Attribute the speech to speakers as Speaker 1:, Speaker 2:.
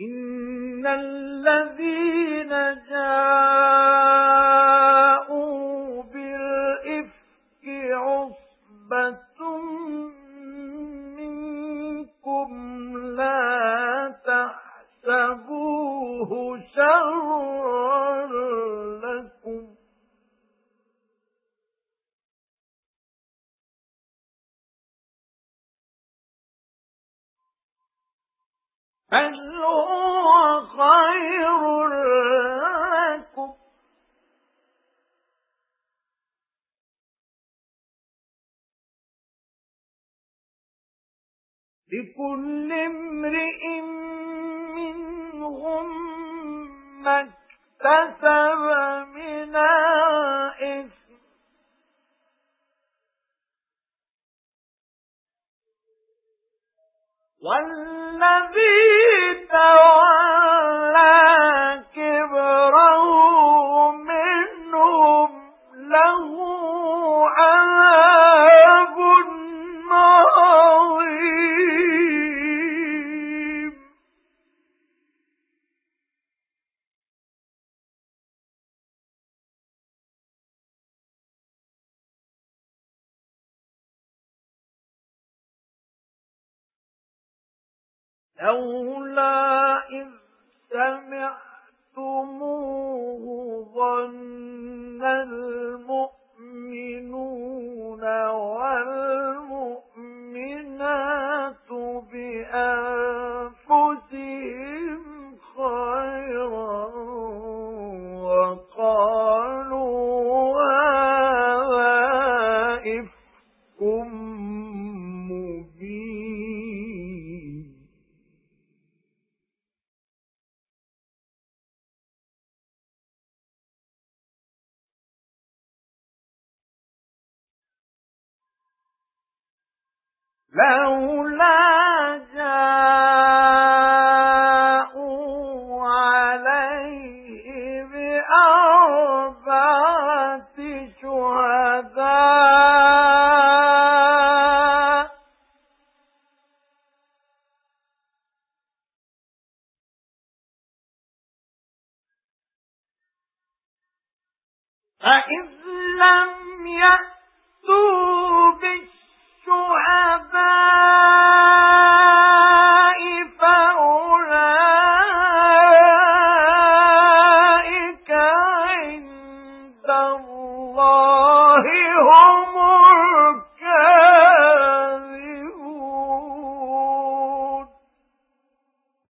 Speaker 1: إِنَّ الَّذِينَ جَاءُوا بِالْإِفْكِ عُصْبَةٌ مِنكُمْ لَا تَحْسَبُوهُ شَرًّا هُوَ خَيْرٌ لِكُلِّ امْرِئٍ مِنْهُمْ مَا اكْتَسَبَ وَالَّذِي تَوَلَّى لَوْلَا إِذْ سَمِعْتُمُوهُ ظَنَّ الْمُؤْمِنُونَ وَالْمُؤْمِنَاتُ بِأَنفُسِهِمْ خَيْرًا لَوْلَا جَاءُوا عَلَيْهِ بِأَرْبَعَةِ شُهَدَاءَ. فَإِذْ لَمْ بِالشُّهَدَاءِ